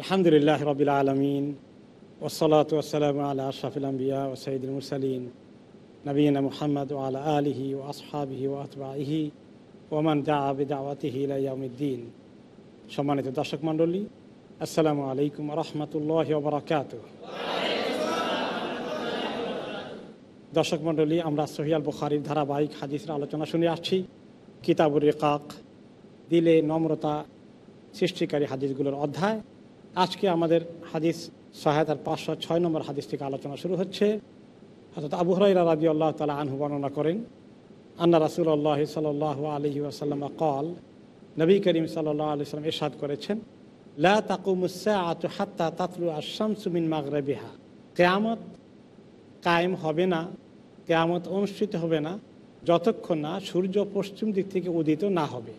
আলহামদুলিল্লাহ রবিল আলমিন ওসলাত ওসালাম আল্লাহ আশরাফুল আম্বিয়া ও সঈদুল মুরসালিন নবীনা মুহাম্মদ ও আলা আলিহি ও আসহাবিহি ও আতবাহি ওমান দা আবিদাওয়াতিহি ইলাইয়ামুদ্দিন সম্মানিত দর্শক মণ্ডলী, আসসালামু আলাইকুম রহমতুল্লাহ বরাকাত দর্শক মণ্ডলী, আমরা সহিয়াল বুখারির ধারাবাহিক হাদিসের আলোচনা শুনে আসছি। কিতাবুর রেকাক, দিলে নম্রতা সৃষ্টিকারী হাদিসগুলোর অধ্যায়। আজকে আমাদের হাদিস সহায়তার পাঁচশো ছয় নম্বর হাদিস থেকে আলোচনা শুরু হচ্ছে। অর্থাৎ আবু হরাইরা রাজি আল্লাহ তালা আনহু বর্ণনা করেন, আন্না রাসুল আল্লাহ সাল আলহি আসাল্লাম কল নবী করিম সাল্লাহ আলি সাল্লাম এরশাদ করেছেন, লা তাকুমুসা আতু হাত্তা তাতলু মাগরাবিহা। কেয়ামত কায়েম হবে না, কেয়ামত অনুষ্ঠিত হবে না, যতক্ষণ না সূর্য পশ্চিম দিক থেকে উদিত না হবে।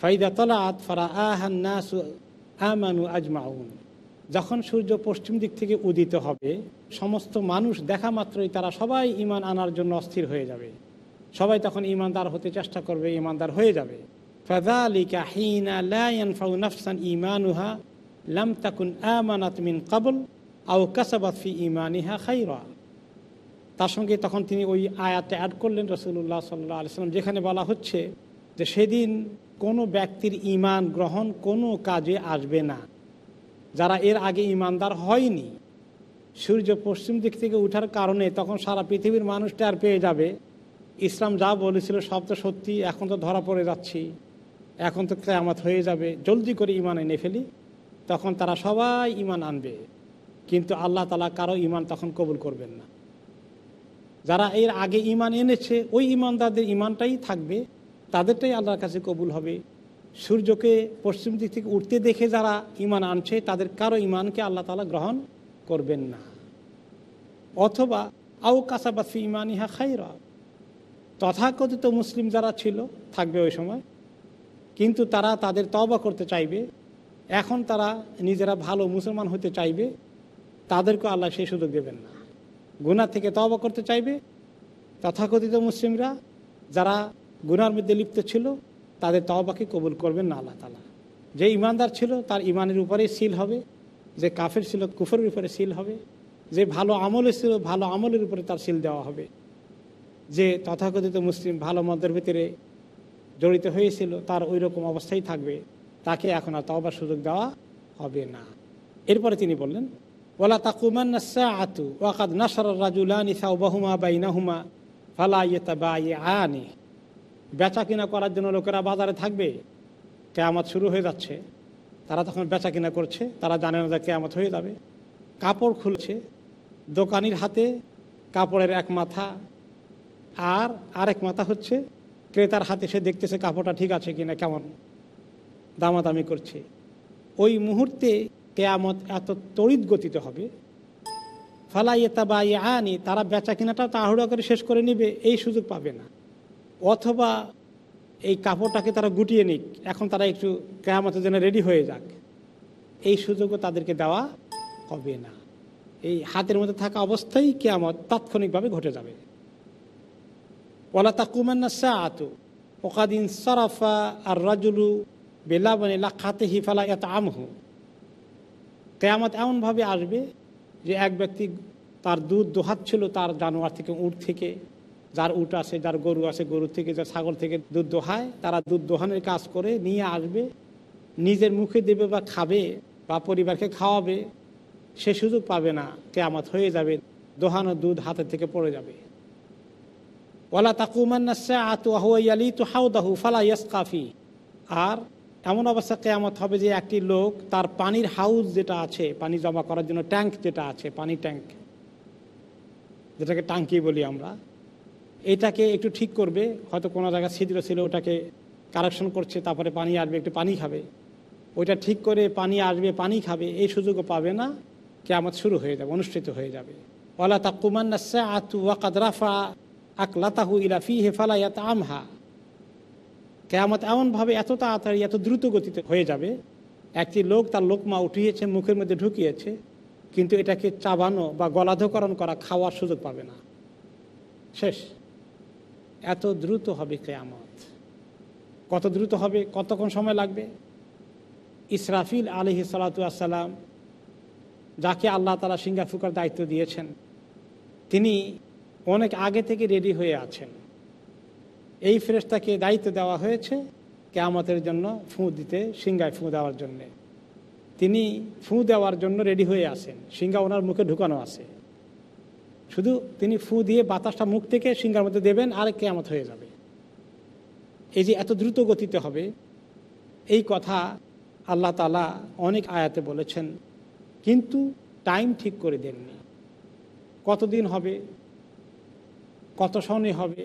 ফাইদা তলাত ফারা আহান্নাসু আমানু আজমাউন। যখন সূর্য পশ্চিম দিক থেকে উদিত হবে, সমস্ত মানুষ দেখা মাত্রই তারা সবাই ইমান আনার জন্য অস্থির হয়ে যাবে। সবাই তখন ইমানদার হতে চেষ্টা করবে ইমানদার হয়ে যাবে। ইমানুহা মিন কাবল খাইরা। তার সঙ্গে তখন তিনি ওই আয়াতে অ্যাড করলেন রসুল্লাহ সাল্লাহ যেখানে বলা হচ্ছে যে সেদিন কোনো ব্যক্তির ইমান গ্রহণ কোনো কাজে আসবে না। যারা এর আগে ইমানদার হয়নি, সূর্য পশ্চিম দিক থেকে উঠার কারণে তখন সারা পৃথিবীর মানুষটা আর পেয়ে যাবে। ইসলাম যা বলেছিল সব তো সত্যি, এখন তো ধরা পড়ে যাচ্ছি। এখন তো কেয়ামত হয়ে যাবে, জলদি করে ইমান এনে ফেলি। তখন তারা সবাই ইমান আনবে, কিন্তু আল্লাহ তালা কারও ইমান তখন কবুল করবেন না। যারা এর আগে ইমান এনেছে, ওই ইমানদারদের ইমানটাই থাকবে। তাদেরটাই আল্লাহর কাছে কবুল হবে। সূর্যকে পশ্চিম দিক থেকে উঠতে দেখে যারা ইমান আনছে, তাদের কারও ইমানকে আল্লাহ তালা গ্রহণ করবেন না। অথবা, আও কাসাবাফি ইমান ইহা খাইরা তথাকথিত মুসলিম যারা ছিল, থাকবে ওই সময়। কিন্তু তারা তাদের তবা করতে চাইবে। এখন তারা নিজেরা ভালো মুসলমান হতে চাইবে। তাদেরকে আল্লাহ সেই সুযোগ দেবেন না। গুনা থেকে তবা করতে চাইবে। তথাকথিত মুসলিমরা যারা গুনার মধ্যে লিপ্ত ছিল, তাদের তওবাকে কবুল করবেন না আল্লাহ তালা যে ইমানদার ছিল, তার ইমানের উপরে সিল হবে, যে কাফের ছিল, কুফরের উপরে সিল হবে, যে ভালো আমলে ছিল ভালো আমলের উপরে তার সিল দেওয়া হবে। যে তথাকথিত মুসলিম ভালো মন্দের ভিতরে জড়িত হয়েছিল, তার ওই রকম অবস্থাই থাকবে, তাকে এখন আর তওবার সুযোগ দেওয়া হবে না। এরপরে তিনি বললেন ওলা তাকুমান আতু ওয়াকাদ নাসর রাজুলানি সাউবাহুমা বাইনাহুমা, ফালা ইয়েতা বা আনি বেচা কিনা করার জন্য লোকেরা বাজারে থাকবে, কেয়ামত শুরু হয়ে যাচ্ছে। তারা তখন বেচা কিনা করছে, তারা জানে না যে কেয়ামত হয়ে যাবে। কাপড় খুলছে, দোকানির হাতে কাপড়ের এক মাথা, আর আরেক মাথা হচ্ছে ক্রেতার হাতে সে দেখতেছে কাপড়টা ঠিক আছে কিনা, কেমন দামাদামি করছে। ওই মুহূর্তে কেয়ামত এত তড়িৎ গতিতে হবে। ফালাইয়েতা বা আনি তারা বেচা কিনাটা তাড়াহুড়া করে শেষ করে নিবে, এই সুযোগ পাবে না। অথবা এই কাপড়টাকে তারা গুটিয়ে নিক। এখন তারা একটু কেয়ামতের জন্য রেডি হয়ে যাক। এই সুযোগও তাদেরকে দেওয়া হবে না। এই হাতের মধ্যে থাকা অবস্থায় কেয়ামত তাৎক্ষণিকভাবে ঘটে যাবে। ওলা তাকুমান্না সা আতু ওকাদিন সরাফা আর রাজুলু বেলাবনে লাখাতে হিফালা এত আমহু কেয়ামত এমনভাবে আসবে যে এক ব্যক্তি তার দুধ দোহাচ্ছিল তার জানোয়ার থেকে উঠ থেকে যার উট আছে, যার গরু আছে, গরু থেকে যার ছাগল থেকে দুধ দোহায়, তারা দুধ দোহানের কাজ করে, নিয়ে আসবে, নিজের মুখে দেবে বা খাবে বা পরিবারকে খাওয়াবে, সে সুযোগ পাবে না, কেয়ামত হয়ে যাবে, দোহানো দুধ হাতের থেকে পড়ে যাবে। ওলা হাউদাহু ফালা ইয়াস কাফি আর এমন অবস্থা কেয়ামত হবে যে একটি লোক তার পানির হাউস যেটা আছে, পানি জমা করার জন্য ট্যাঙ্ক যেটা আছে, পানি ট্যাঙ্ক, যেটাকে টাঙ্কি বলি আমরা এটাকে একটু ঠিক করবে, হয়তো কোনো জায়গায় ছিদ্র ছিল, ওটাকে কারেকশন করছে, তারপরে পানি আসবে, একটু পানি খাবে। ওইটা ঠিক করে পানি আসবে, পানি খাবে, এই সুযোগও পাবে না, কেয়ামত শুরু হয়ে যাবে, অনুষ্ঠিত হয়ে যাবে। ওলা তাকুমান্নাসা আতু ওয়াকাদ রাফা আকলাতাহু ইলাফি হেফালায়াত আমহা কেয়ামত এমনভাবে এত তাড়াতাড়ি, এত দ্রুত গতিতে হয়ে যাবে, একটি লোক তার লোকমা উঠিয়েছে, মুখের মধ্যে ঢুকিয়েছে, কিন্তু এটাকে চাবানো বা গলাধকরণ করা খাওয়ার সুযোগ পাবে না। শেষ। এত দ্রুত হবে কেয়ামত? কত দ্রুত হবে? কতক্ষণ সময় লাগবে? ইসরাফিল আলহি সালাতাম যাকে আল্লাহ তালা সিঙ্গা ফুকার দায়িত্ব দিয়েছেন, তিনি অনেক আগে থেকে রেডি হয়ে আছেন। এই ফেরেস্তাকে দায়িত্ব দেওয়া হয়েছে কেয়ামতের জন্য ফুঁ দিতে সিঙ্গায় ফুঁ দেওয়ার জন্যে। তিনি ফুঁ দেওয়ার জন্য রেডি হয়ে আসেন সিঙ্গা ওনার মুখে ঢুকানো আছে। শুধু তিনি ফু দিয়ে বাতাসটা মুখ থেকে সিঙ্গার মধ্যে দেবেন আর কেয়ামত হয়ে যাবে। এই যে এত দ্রুত গতিতে হবে, এই কথা আল্লাহ তালা অনেক আয়াতে বলেছেন, কিন্তু টাইম ঠিক করে দেননি। কতদিন হবে? কত সনে হবে?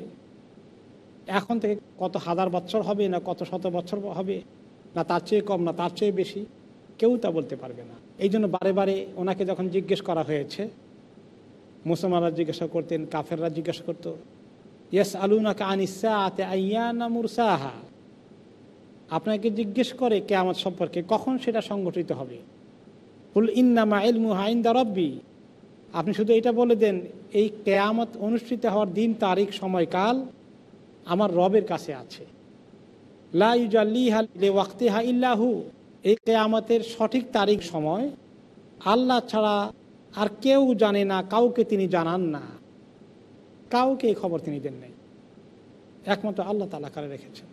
এখন থেকে কত হাজার বছর হবে না কত শত বছর হবে? না তার চেয়ে কম না তার চেয়ে বেশি? কেউ তা বলতে পারবে না। এই জন্য বারে বারে ওনাকে যখন জিজ্ঞেস করা হয়েছে মুসলমানরা জিজ্ঞাসা করতেন, কাফেররা জিজ্ঞাসা করতো ইয়াস আলুনাকা আনিসা আতে আইয়ানা মুরসাহা? আপনাকে জিজ্ঞেস করে কেয়ামত সম্পর্কে কখন সেটা সংগঠিত হবে। হুল ইন্নামা ইলমু হাইন্দা রব্বি। আপনি শুধু এটা বলে দেন, এই কেয়ামত অনুষ্ঠিত হওয়ার দিন, তারিখ, সময়কাল আমার রবের কাছে আছে। লাইজাল্লিহা ইল্লাহু এই কেয়ামতের সঠিক তারিখ, সময় আল্লাহ ছাড়া আর কেউ জানে না, কাউকে তিনি জানান না। কাউকে এই খবর তিনি দেন নাই। একমাত্র আল্লাহ তালা কারে রেখেছেন।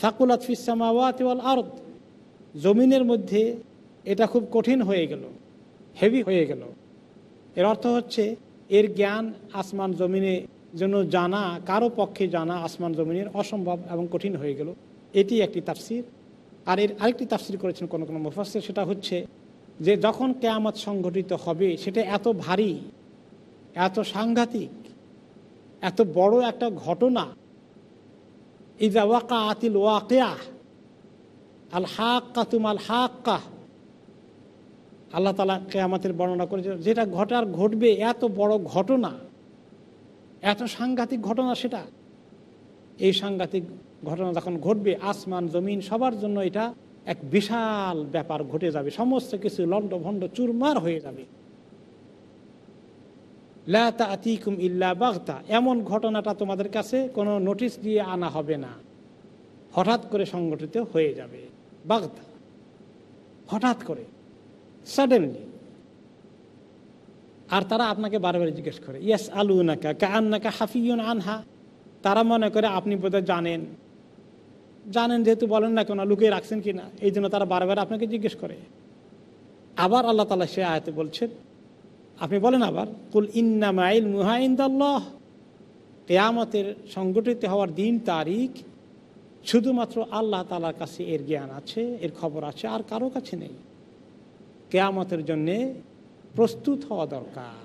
সাকুলাত ফিসামাওয়াত আরদ। জমিনের মধ্যে এটা খুব কঠিন হয়ে গেল, হেভি হয়ে গেল। এর অর্থ হচ্ছে, এর জ্ঞান আসমান জমিনে জন্য জানা, কারও পক্ষে জানা আসমান জমিনের অসম্ভব এবং কঠিন হয়ে গেল। এটি একটি তাফসির। আর এর আরেকটি তাফসির করেছেন কোনো কোনো মুফাসির সেটা হচ্ছে যে যখন কেয়ামত সংঘটিত হবে, সেটা এত ভারী, এত সাংঘাতিক, এত বড় একটা ঘটনা। ইজা ওয়াকা আতিল ওয়াকেয়া, আল হাক্কা তুম আল হাক্কা। আল্লাহ তালা কেয়ামতের বর্ণনা করেছে যেটা ঘটার ঘটবে, এত বড় ঘটনা, এত সাংঘাতিক ঘটনা সেটা। এই সাংঘাতিক ঘটনা যখন ঘটবে, আসমান, জমিন, সবার জন্য এটা এক বিশাল ব্যাপার ঘটে যাবে। সমস্ত কিছু লন্ড ভণ্ড চুরমার হয়ে যাবে। লাতিকুম ইল্লা বাগতা। এমন ঘটনাটা তোমাদের কাছে কোনো নোটিশ দিয়ে আনা হবে না। হঠাৎ করে সংগঠিত হয়ে যাবে। বাগতা। হঠাৎ করে। সাডেনলি আর তারা আপনাকে বারবার জিজ্ঞেস করে ইয়াস আলু নাকা কান্নাকা হাফিউন আনহা? তারা মনে করে আপনি বোধহয় জানেন। জানেন যেহেতু বলেন না কেন, লুকিয়ে রাখছেন কি না এই জন্য তারা বারবার আপনাকে জিজ্ঞেস করে। আবার আল্লাহ তালা সে আয়তে বলছেন, আপনি বলেন আবার, কুল ইন্নামাইল মুহাইন্দাল্লাহ কেয়ামতের সংগঠিত হওয়ার দিন তারিখ শুধুমাত্র আল্লাহ তালার কাছে এর জ্ঞান আছে, এর খবর আছে, আর কারও কাছে নেই। কেয়ামতের জন্যে প্রস্তুত হওয়া দরকার।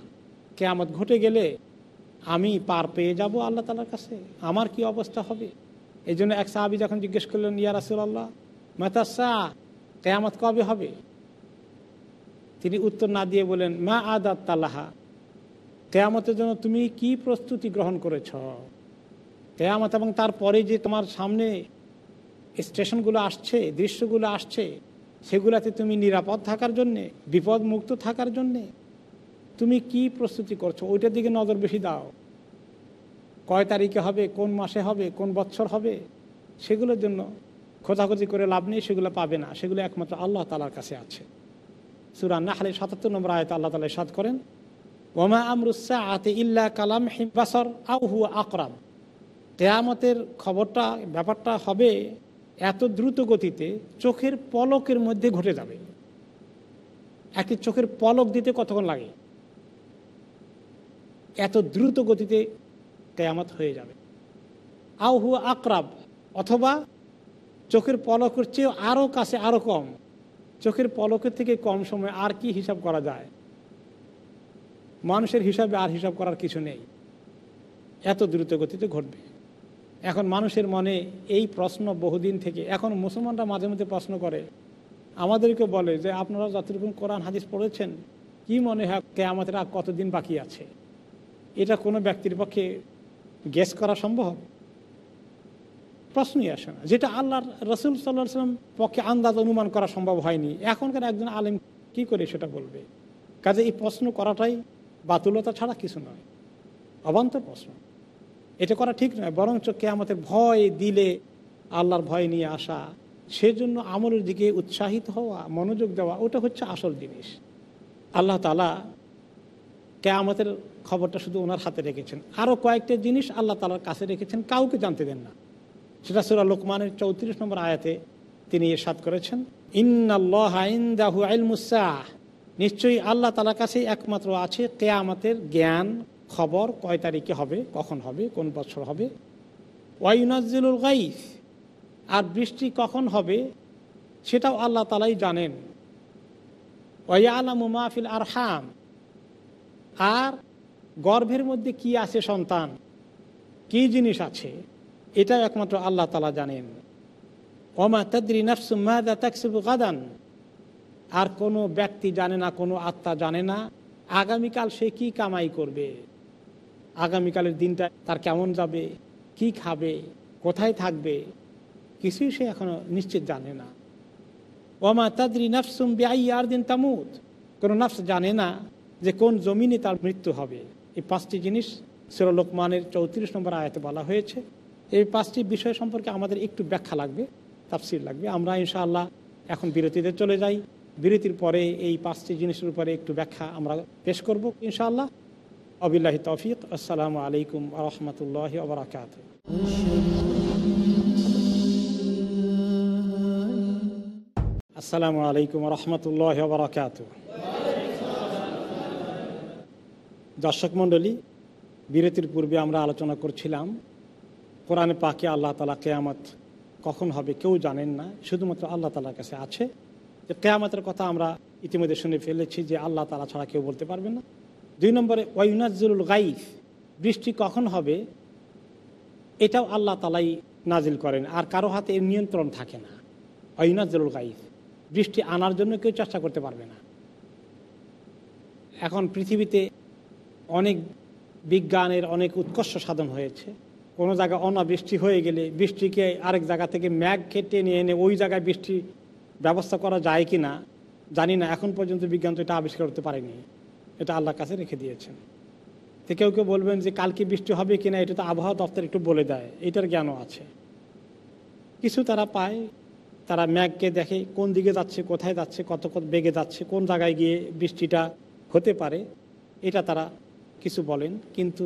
কেয়ামত ঘটে গেলে আমি পার পেয়ে যাব আল্লাহ তালার কাছে। আমার কি অবস্থা হবে? এই জন্য এক সাহাবি যখন জিজ্ঞেস করলেন, ইয়া রাসুল্লাহ মেতাসা কেয়ামত কবে হবে? তিনি উত্তর না দিয়ে বলেন মা আদাত তালাহা কেয়ামতের জন্য তুমি কি প্রস্তুতি গ্রহণ করেছ? কেয়ামত এবং তারপরে যে তোমার সামনে স্টেশনগুলো আসছে, দৃশ্যগুলো আসছে, সেগুলাতে তুমি নিরাপদ থাকার জন্যে বিপদ মুক্ত থাকার জন্যে, তুমি কি প্রস্তুতি করছ? ওইটার দিকে নজর বেশি দাও। কয় তারিখে হবে, কোন মাসে হবে, কোন বছর হবে, সেগুলোর জন্য খোঁজাখুঁজি করে লাভ নেই, সেগুলো পাবে না। সেগুলো একমাত্র আল্লাহ তালার কাছে আছে। সুরান নাহলে সাতাত্তর নম্বর আয়ত আল্লাহ তালা সাদ করেন, ওমা আমরুসা আতে ইল্লা কালাম হিবাসর আহু আকরাম। কেয়ামতের খবরটা, ব্যাপারটা হবে এত দ্রুত গতিতে চোখের পলকের মধ্যে ঘটে যাবে। একটি চোখের পলক দিতে কতক্ষণ লাগে? এত দ্রুত গতিতে কেয়ামত হয়ে যাবে। আহু আকরাব, অথবা চোখের পলকের চেয়েও আরও কাছে আরও কম। চোখের পলকের থেকে কম সময় আর কি হিসাব করা যায়? মানুষের হিসাবে আর হিসাব করার কিছু নেই। এত দ্রুত গতিতে ঘটবে। এখন মানুষের মনে এই প্রশ্ন বহুদিন থেকে, এখন মুসলমানরা মাঝে মধ্যে প্রশ্ন করে। আমাদেরকে বলে যে, আপনারা যতটুকু কোরআন, হাদিস পড়েছেন, কি মনে হয় কে আমাদের আর কতদিন বাকি আছে? এটা কোনো ব্যক্তির পক্ষে গেস করা সম্ভব? প্রশ্নই আসে না। যেটা আল্লাহর রসুল সাল্লাহ সাল্লাম পক্ষে আন্দাজ অনুমান করা সম্ভব হয়নি। এখনকার একজন আলেম কি করে সেটা বলবে? কাজে এই প্রশ্ন করাটাই বাতুলতা ছাড়া কিছু নয়। অবান্তর প্রশ্ন। এটা করা ঠিক নয়, বরঞ্চ কে আমাদের ভয় দিলে আল্লাহর ভয় নিয়ে আসা, সেজন্য আমলের দিকে উৎসাহিত হওয়া, মনোযোগ দেওয়া, ওটা হচ্ছে আসল জিনিস। আল্লাহ তালা কেয়ামতের খবরটা শুধু ওনার হাতে রেখেছেন। আরও কয়েকটা জিনিস আল্লাহ তালার কাছে রেখেছেন, কাউকে জানতে দেন না। সেটা সুরা লোকমানের চৌত্রিশ নম্বর আয়াতে তিনি সাত করেছেন, ইন্নাল্লাহু আইলমুসাহ নিশ্চয়ই আল্লাহ তালার কাছে একমাত্র আছে কেয়ামতের জ্ঞান, খবর, কয় তারিখে হবে, কখন হবে, কোন বছর হবে। ওয়াইনাজুল গাইফ আর বৃষ্টি কখন হবে, সেটাও আল্লাহ তালাই জানেন। ওয়ালামু মাহফিল আর হাম আর গর্ভের মধ্যে কি আছে সন্তান? কি জিনিস আছে? এটা একমাত্র আল্লাহ তালা জানেন। ওমা তদ্রি নফসুমাদা আর কোনো ব্যক্তি জানে না, কোনো আত্মা জানে না, আগামীকাল সে কি কামাই করবে? আগামীকালের দিনটা তার কেমন যাবে? কি খাবে? কোথায় থাকবে? কিছুই সে এখনও নিশ্চিত জানে না। ওমা তাদরি নফসুম বেআই আর দিন তামুদ কোনো নফস জানে না যে কোন জমিনে তার মৃত্যু হবে। এই পাঁচটি জিনিস লোকমানের চৌত্রিশ নম্বর আয়াতে বলা হয়েছে। এই পাঁচটি বিষয় সম্পর্কে আমাদের একটু ব্যাখ্যা লাগবে, তাফসির লাগবে। আমরা ইনশাআল্লাহ এখন বিরতিতে চলে যাই। বিরতির পরে এই পাঁচটি জিনিসের উপরে একটু ব্যাখ্যা আমরা পেশ করব ইনশাআল্লাহ। আবিল্লাহি তৌফিক। আসসালামু আলাইকুম রহমতুল্লাহ আবরাকাত আসসালামু আলাইকুম রহমতুল্লাহ বরাকাত দর্শক মণ্ডলী, বিরতির পূর্বে আমরা আলোচনা করছিলাম, কোরআনে পাকে আল্লাহ তালা কেয়ামত কখন হবে কেউ জানেন না, শুধুমাত্র আল্লাহ তালার কাছে আছে। যে কেয়ামতের কথা আমরা ইতিমধ্যে শুনে ফেলেছি যে আল্লাহ তালা ছাড়া কেউ বলতে পারবে না। দুই নম্বরে ওয়াইনাজুল গাইফ, বৃষ্টি কখন হবে এটাও আল্লাহ তালাই নাজিল করেন, আর কারও হাতে এর নিয়ন্ত্রণ থাকে না। ওয়াইনাজুল গাইফ, বৃষ্টি আনার জন্য কেউ চেষ্টা করতে পারবে না। এখন পৃথিবীতে অনেক বিজ্ঞানের অনেক উৎকর্ষ সাধন হয়েছে। কোনো জায়গায় অনাবৃষ্টি হয়ে গেলে বৃষ্টিকে আরেক জায়গা থেকে ম্যাগ কেটে নিয়ে এনে ওই জায়গায় বৃষ্টি ব্যবস্থা করা যায় কি না জানি না। এখন পর্যন্ত বিজ্ঞান তো এটা আবিষ্কার করতে পারেনি। এটা আল্লাহর কাছে রেখে দিয়েছেন। তো কেউ কেউ বলবেন যে কালকে বৃষ্টি হবে কি না এটা তো আবহাওয়া দপ্তর একটু বলে দেয়। এটার জ্ঞানও আছে। কিছু তারা পায়। তারা ম্যাগকে দেখে কোন দিকে যাচ্ছে, কোথায় যাচ্ছে, কত কত বেগে যাচ্ছে, কোন জায়গায় গিয়ে বৃষ্টিটা হতে পারে। এটা তারা কিছু বলেন, কিন্তু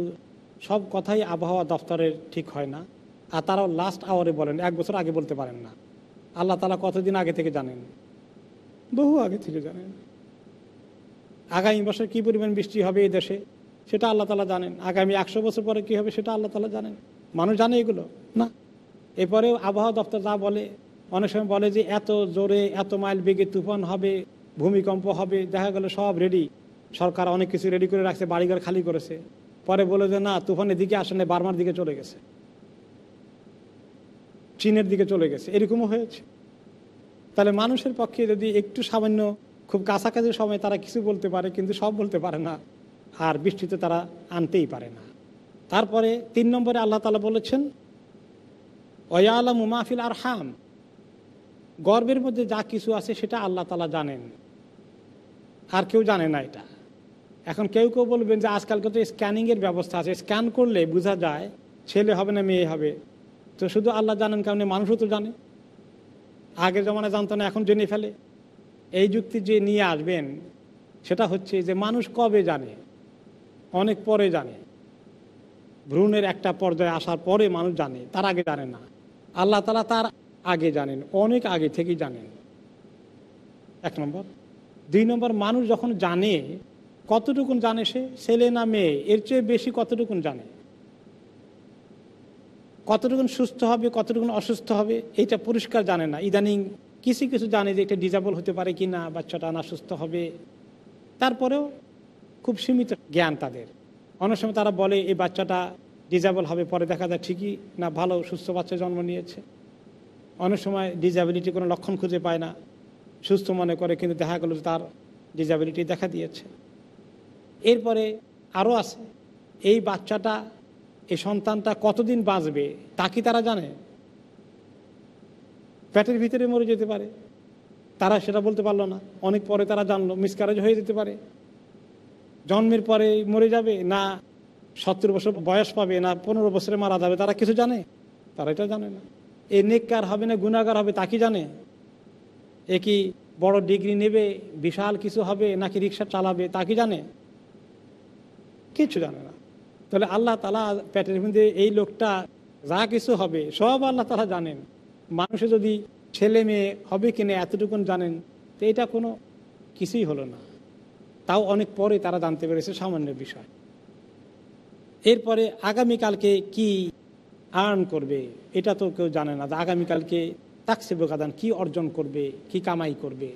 সব কথাই আবহাওয়া দপ্তরের ঠিক হয় না। আর তারাও লাস্ট আওয়ারে বলেন, এক বছর আগে বলতে পারেন না। আল্লাহ তালা কতদিন আগে থেকে জানেন? বহু আগে থেকে জানেন। আগামী বছর কী পরিমাণ বৃষ্টি হবে এই দেশে, সেটা আল্লাহ তালা জানেন। আগামী একশো বছর পরে কী হবে, সেটা আল্লাহ তালা জানেন। মানুষ জানে এগুলো, না? এরপরেও আবহাওয়া দপ্তর যা বলে, অনেক সময় বলে যে এত জোরে এত মাইল বেগে তুফান হবে, ভূমিকম্প হবে, দেখা গেল সব রেডি সরকার অনেক কিছু রেডি করে রাখছে, বাড়িঘর খালি করেছে। পরে বলে যে, না, তুফানের দিকে আসেন বার্মার দিকে চলে গেছে। চীনের দিকে চলে গেছে। এরকমও হয়েছে। তাহলে মানুষের পক্ষে যদি একটু সামান্য, খুব কাছাকাছি সময় তারা কিছু বলতে পারে, কিন্তু সব বলতে পারে না। আর বৃষ্টিতে তারা আনতেই পারে না। তারপরে তিন নম্বরে আল্লাহ তালা বলেছেন অয়ালাম মাহফিল আর হাম গর্বের মধ্যে যা কিছু আছে সেটা আল্লাহ তালা জানেন। আর কেউ জানে না এটা। এখন কেউ কেউ বলবেন যে আজকালকে তো স্ক্যানিংয়ের ব্যবস্থা আছে। স্ক্যান করলে বোঝা যায়, ছেলে হবে না মেয়ে হবে। তো শুধু আল্লাহ জানেন কারণে মানুষও তো জানে। আগের জমানা জানতো না, এখন জেনে ফেলে। এই যুক্তি যে নিয়ে আসবেন, সেটা হচ্ছে যে মানুষ কবে জানে? অনেক পরে জানে। ভ্রূণের একটা পর্যায়ে আসার পরে মানুষ জানে, তার আগে জানে না। আল্লাহ তালা তার আগে জানেন, অনেক আগে থেকেই জানেন। এক নম্বর। দুই নম্বর, মানুষ যখন জানে কতটুকুন জানে সে? ছেলে না মেয়ে? এর চেয়ে বেশি কতটুকুন জানে? কতটুকুন সুস্থ হবে, কতটুকুন অসুস্থ হবে, এটা পরিষ্কার জানে না। ইদানিং কিছু কিছু জানে যে এটা ডিজাবল হতে পারে কি না বাচ্চাটা না সুস্থ হবে। তারপরেও খুব সীমিত জ্ঞান তাদের। অনেক সময় তারা বলে, এই বাচ্চাটা ডিজাবল হবে, পরে দেখা যায় ঠিকই না, ভালো, সুস্থ বাচ্চা জন্ম নিয়েছে। অনেক সময় ডিজাবিলিটি কোনো লক্ষণ খুঁজে পায় না। সুস্থ মনে করে, কিন্তু দেখা গেল তার ডিজাবিলিটি দেখা দিয়েছে। এরপরে আরও আছে, এই বাচ্চাটা এই সন্তানটা কতদিন বাঁচবে, তা কি তারা জানে? পেটের ভিতরে মরে যেতে পারে। তারা সেটা বলতে পারল না। অনেক পরে তারা জানলো মিসকারেজ হয়ে যেতে পারে। জন্মের পরে মরে যাবে না, সত্তর বছর বয়স পাবে না, পনেরো বছরে মারা যাবে, তারা কিছু জানে? তারা এটা জানে না। এ নেককার হবে না গুণাগার হবে, তা কি জানে? এ কি বড় ডিগ্রি নেবে, বিশাল কিছু হবে, নাকি রিক্সা চালাবে, তা কি জানে? কিছু জানে না। তাহলে আল্লাহ তালা পেটের মধ্যে এই লোকটা যা কিছু হবে, সব আল্লাহ তালা জানেন। মানুষে যদি ছেলে মেয়ে হবে কিনা এতটুকুন জানেন, তো এটা কোনো কিছুই হলো না। তাও অনেক পরে তারা জানতে পেরেছে সামান্য বিষয়। এরপরে আগামীকালকে কি আর্ন করবে, এটা তো কেউ জানে না যে আগামীকালকে তাকসে বোকাদান কি অর্জন করবে, কি কামাই করবে।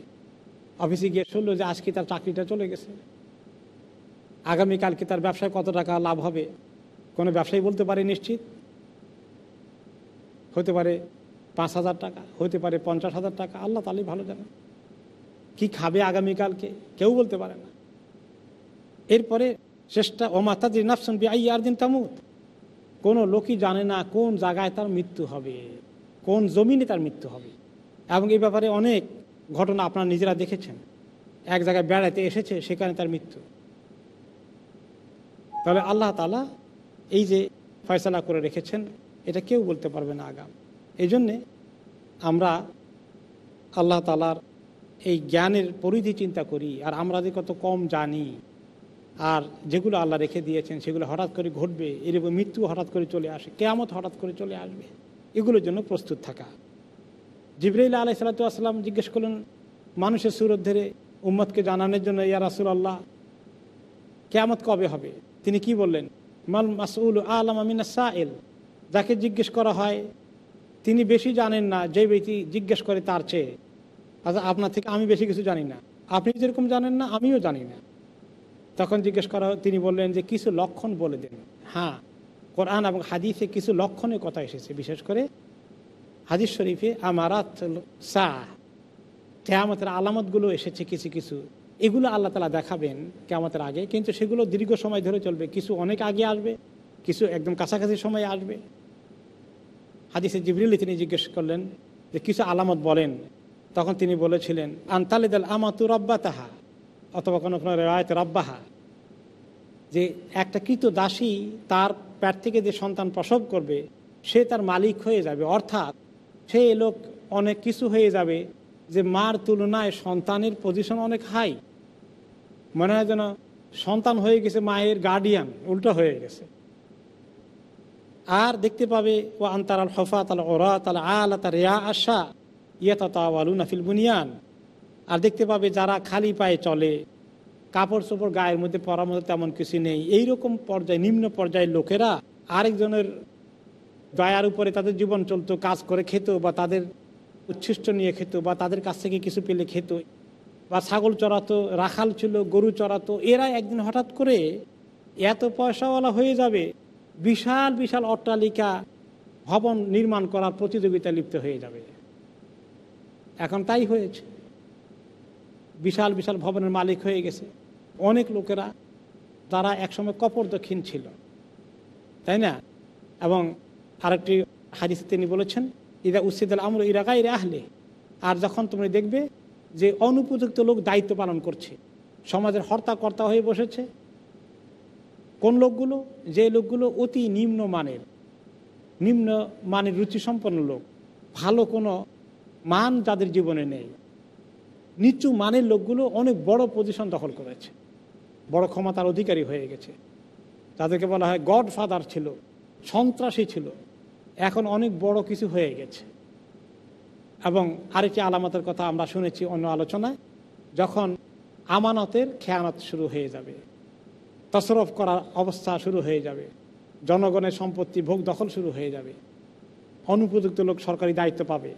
অফিসে গিয়ে শুনলো যে আজকে তার চাকরিটা চলে গেছে। আগামীকালকে তার ব্যবসায় কত টাকা লাভ হবে? কোনো ব্যবসায়ী বলতে পারে নিশ্চিত? হতে পারে পাঁচ হাজার টাকা, হতে পারে পঞ্চাশ হাজার টাকা, আল্লাহ তাহলেই ভালো জানে কি খাবে আগামীকালকে? কেউ বলতে পারে না। এরপরে শেষটা ওমাতাদি নাফসান বি আই আর দিন তামুত। কোনো লোকই জানে না কোন জায়গায় তার মৃত্যু হবে, কোন জমিনে তার মৃত্যু হবে। এবং এই ব্যাপারে অনেক ঘটনা আপনারা নিজেরা দেখেছেন। এক জায়গায় বেড়াতে এসেছে, সেখানে তার মৃত্যু। তাহলে আল্লাহ তালা এই যে ফয়সলা করে রেখেছেন, এটা কেউ বলতে পারবে না আগাম। এই জন্যে আমরা আল্লাহ তালার এই জ্ঞানের পরিধি চিন্তা করি, আর আমরা যে কত কম জানি, আর যেগুলো আল্লাহ রেখে দিয়েছেন সেগুলো হঠাৎ করে ঘটবে এরকম মৃত্যু হঠাৎ করে চলে আসে, কেয়ামত হঠাৎ করে চলে আসবে, এগুলোর জন্য প্রস্তুত থাকা। জিব্রাইল আলাই সালাতাম জিজ্ঞেস করলেন, মানুষের সুরত ধরে উম্মতকে জানানোর জন্য, ইয়া রাসুল আল্লাহ কেয়ামত কবে হবে? তিনি কি বললেন? মাল মাসউল আলম আমিনা সাহেল যাকে জিজ্ঞেস করা হয়, তিনি বেশি জানেন না যে ব্যক্তি জিজ্ঞেস করে তার চেয়ে। আচ্ছা আপনার থেকে আমি বেশি কিছু জানি না। আপনি যেরকম জানেন না, আমিও জানি না। তখন জিজ্ঞেস করা তিনি বললেন যে কিছু লক্ষণ বলে দেন। হ্যাঁ কোরআন এবং হাদিসে কিছু লক্ষণের কথা এসেছে। বিশেষ করে হাদিস শরীফে, আমারাত সা কেয়ামতের আলামতগুলো এসেছে কিছু কিছু। এগুলো আল্লাহ তালা দেখাবেন কেয়ামতের আগে। কিন্তু সেগুলো দীর্ঘ সময় ধরে চলবে। কিছু অনেক আগে আসবে, কিছু একদম কাছাকাছি সময় আসবে। হাদিসে জিবরিল তিনি জিজ্ঞেস করলেন যে, কিছু আলামত বলেন। তখন তিনি বলেছিলেন, আন্তালিদাল আমাতু রব্বা তাহা অথবা কোনো কোনো রায়ত রব্বাহা, যে একটা কৃত দাসী তার প্যাট থেকে যে সন্তান প্রসব করবে, সে তার মালিক হয়ে যাবে। অর্থাৎ সে লোক অনেক কিছু হয়ে যাবে যে, মার তুলনায় সন্তানের পজিশন অনেক হাই মনে হয় যেন সন্তান হয়ে গেছে, মায়ের গার্ডিয়ান উল্টো হয়ে গেছে। আর দেখতে পাবে ও আন্তার আল হফা তাল ওরা তাল আল তার রেয়া আশা ইয়েতা তাওয়ালুনা ফিল বুনিয়ান। আর দেখতে পাবে, যারা খালি পায়ে চলে, কাপড় চোপড় গায়ের মধ্যে পরার মধ্যে তেমন কিছু নেই। এইরকম পর্যায়ে, নিম্ন পর্যায়ের লোকেরা আরেকজনের দয়ার উপরে তাদের জীবন চলতো, কাজ করে খেত বা তাদের উচ্ছিষ্ট নিয়ে খেত বা তাদের কাছ থেকে কিছু পেলে খেত। বা ছাগল চড়াতো, রাখাল ছিল, গরু চড়াতো এরা একদিন হঠাৎ করে এত পয়সাওয়ালা হয়ে যাবে, বিশাল বিশাল অট্টালিকা ভবন নির্মাণ করার প্রতিযোগিতা লিপ্ত হয়ে যাবে। এখন তাই হয়েছে। বিশাল বিশাল ভবনের মালিক হয়ে গেছে। অনেক লোকেরা, তারা একসময় কপর দক্ষিণ ছিল। তাই না? এবং আরেকটি হাদিসে তিনি বলেছেন, ইদা উসিদ আমর ইরাকাই আহলে। আর যখন তুমি দেখবে যে অনুপযুক্ত লোক দায়িত্ব পালন করছে। সমাজের হর্তা কর্তা হয়ে বসেছে। কোন লোকগুলো? যে লোকগুলো অতি নিম্ন মানের। নিম্ন মানের রুচিসম্পন্ন লোক। ভালো কোনো মান যাদের জীবনে নেই। নিচু মানের লোকগুলো অনেক বড় পজিশন দখল করেছে। বড় ক্ষমতার অধিকারী হয়ে গেছে। তাদেরকে বলা হয় গড ফাদার ছিল। সন্ত্রাসী ছিল। এখন অনেক বড় কিছু হয়ে গেছে। এবং আরেকটি আলামতের কথা আমরা শুনেছি অন্য আলোচনায়, যখন আমানতের খেয়ানত শুরু হয়ে যাবে, তসরফ করার অবস্থা শুরু হয়ে যাবে, জনগণের সম্পত্তি ভোগ দখল শুরু হয়ে যাবে, অনুপযুক্ত লোক সরকারি দায়িত্ব পাবে,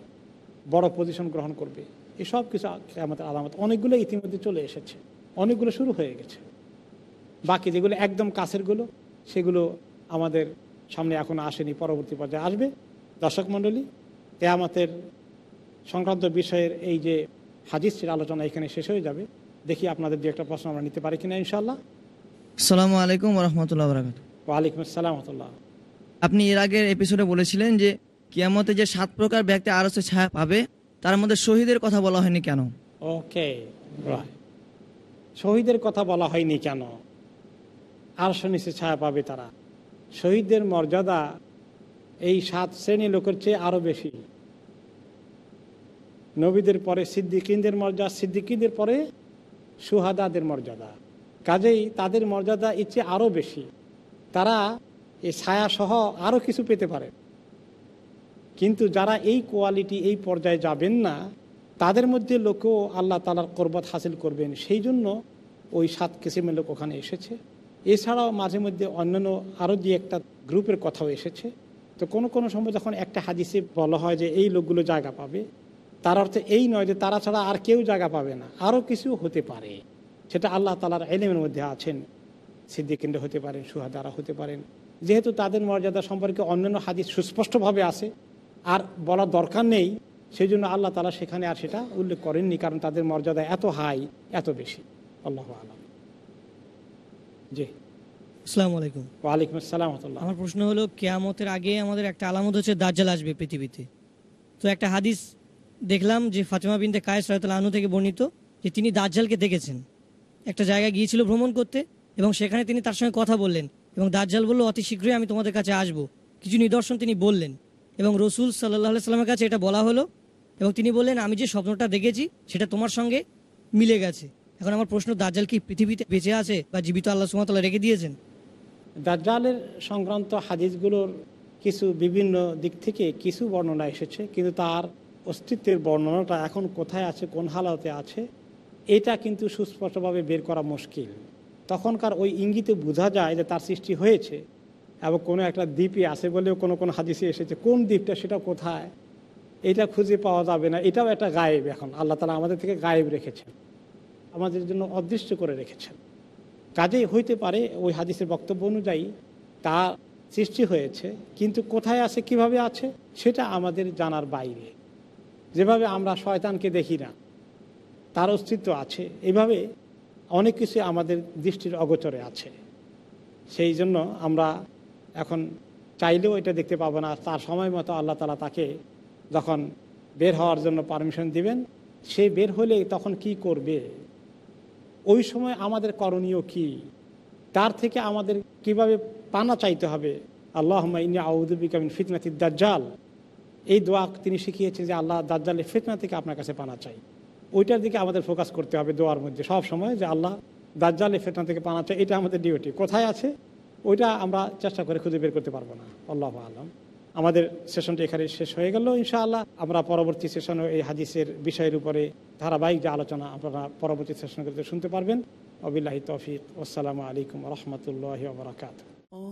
বড় পজিশন গ্রহণ করবে, এসব কিছু আমাদের আলামত। অনেকগুলো ইতিমধ্যে চলে এসেছে, অনেকগুলো শুরু হয়ে গেছে। বাকি যেগুলো একদম কাছেরগুলো সেগুলো আমাদের সামনে এখন আসেনি, পরবর্তী পর্যায়ে আসবে। দর্শক মণ্ডলী, কেয়ামতের সংক্রান্ত বিষয়ের এই যে হাদিসটির আলোচনা এখানে শেষ হয়ে যাবে। দেখি আপনাদের দু একটা প্রশ্ন আমরা নিতে পারি কিনা ইনশাল্লাহ সালামু আলাইকুম রহমতুল্লাহ বরাকাত ওয়ালাইকুম আসসালাম রহমতুল্লাহ। আপনি এর আগের এপিসোডে বলেছিলেন যে কিয়ামতে যে সাত প্রকার ব্যক্তি আরসে ছায়া পাবে তার মধ্যে শহীদের কথা বলা হয়নি কেন? ওকে শহীদের কথা বলা হয়নি কেন? আর নিচে ছায়া পাবে তারা। শহীদদের মর্যাদা এই সাত শ্রেণি লোকের চেয়ে আরও বেশি। নবীদের পরে সিদ্দিকিনদের মর্যাদা সিদ্দিকিনদের পরে সুহাদাদের মর্যাদা। কাজেই তাদের মর্যাদা ইচ্ছে আরও বেশি। তারা এই ছায়াসহ আরও কিছু পেতে পারে। কিন্তু যারা এই কোয়ালিটি এই পর্যায়ে যাবেন না, তাদের মধ্যে লোকও আল্লাহ তালার করবত হাসিল করবেন। সেই জন্য ওই সাত কিসিমের লোক ওখানে এসেছে। এছাড়াও মাঝে মধ্যে অন্যান্য আরও যে একটা গ্রুপের কথাও এসেছে। তো কোনো কোনো সময় যখন একটা হাদিসে বলা হয় যে এই লোকগুলো জায়গা পাবে তার অর্থে এই নয় যে তারা ছাড়া আর কেউ জায়গা পাবে না। আরও কিছু হতে পারে। সেটা আল্লাহ তালার এলেমের মধ্যে আছেন। সিদ্দিকেন্দ্র হতে পারেন সুহাদারা হতে পারেন। যেহেতু তাদের মর্যাদা সম্পর্কে অন্যান্য হাদিস সুস্পষ্টভাবে আছে আর বলার দরকার নেই সেই জন্য আল্লাহ তালা সেখানে আর সেটা উল্লেখ করেননি কারণ তাদের মর্যাদা এত হাই এত বেশি। আল্লাহ আলম। জি। আসসালামু আলাইকুম। ওয়ালাইকুম আসসালাম আমার প্রশ্ন হলো কেয়ামতের আগে আমাদের একটা আলামত হচ্ছে দাজ্জাল আসবে পৃথিবীতে। তো একটা হাদিস দেখলাম যে ফাতেমা বিনতে কায়েস রায়তুল আনু থেকে বর্ণিত যে তিনি দাজ্জালকে দেখেছেন। একটা জায়গায় গিয়েছিল ভ্রমণ করতে এবং সেখানে তিনি তার সঙ্গে কথা বললেন এবং দাজ্জাল বলল, অতি শীঘ্রই আমি তোমাদের কাছে আসব। কিছু নিদর্শন তিনি বললেন এবং রসুল সাল্লাহ সাল্লামের কাছে এটা বলা হলো এবং তিনি বললেন, আমি যে স্বপ্নটা দেখেছি সেটা তোমার সঙ্গে মিলে গেছে। এখন আমার প্রশ্ন, দাজ্জাল কি পৃথিবীতে বেঁচে আছে বা জীবিত আল্লাহ সুমতাল্লাহ রেখে দিয়েছেন? দাজ্জালের সংক্রান্ত হাদিসগুলোর কিছু বিভিন্ন দিক থেকে কিছু বর্ণনা এসেছে, কিন্তু তার অস্তিত্বের বর্ণনাটা এখন কোথায় আছে, কোন হালাতে আছে, এটা কিন্তু সুস্পষ্টভাবে বের করা মুশকিল। তখনকার ওই ইঙ্গিতে বোঝা যায় যে তার সৃষ্টি হয়েছে এবং কোনো একটা দ্বীপে আছে বলেও কোনো কোনো হাদিসে এসেছে, কোন দ্বীপটা, সেটা কোথায়, এটা খুঁজে পাওয়া যাবে না, এটাও একটা গায়েব এখন। আল্লাহ তালা আমাদের থেকে গায়েব রেখেছেন, আমাদের জন্য অদৃশ্য করে রেখেছেন। কাজেই হইতে পারে ওই হাদিসের বক্তব্য অনুযায়ী তা সৃষ্টি হয়েছে, কিন্তু কোথায় আছে, কীভাবে আছে, সেটা আমাদের জানার বাইরে। যেভাবে আমরা শয়তানকে দেখি না, তার অস্তিত্ব আছে। এভাবে অনেক কিছু আমাদের দৃষ্টির অগোচরে আছে। সেই জন্য আমরা এখন চাইলেও এটা দেখতে পাবো না। তার সময় মতো আল্লাহ তালা তাকে যখন বের হওয়ার জন্য পারমিশন দিবেন, সে বের হলে তখন কি করবে? ওই সময় আমাদের করণীয় কি? তার থেকে আমাদের কীভাবে পানা চাইতে হবে? আল্লাহ ইনি আউদুবিকামিন ফিতনাতি দাজ্জাল। এই দোয়া তিনি শিখিয়েছেন যে আল্লাহ দাজ্জালের ফিতনা থেকে আপনার কাছে পানা চাই। ওইটার দিকে আমাদের ফোকাস করতে হবে দোয়ার মধ্যে। সব সময় যে আল্লাহ দাজ্জালের ফিতনা থেকে পানা চাই, এটা আমাদের ডিউটি কোথায় আছে? ওইটা আমরা চেষ্টা করে খুঁজে বের করতে পারব না। আল্লাহ আলম। আমাদের সেশনটি এখানে শেষ হয়ে গেল ইনশাআল্লাহ। আমরা পরবর্তী সেশনে এই হাদিসের বিষয়ের উপরে ধারাবাহিক যে আলোচনা, আপনারা পরবর্তী সেশনগুলোতে শুনতে পারবেন। অবিল্লাহি তৌফিক। আসসালামু আলাইকুম রহমতুল্লাহ বরাকাত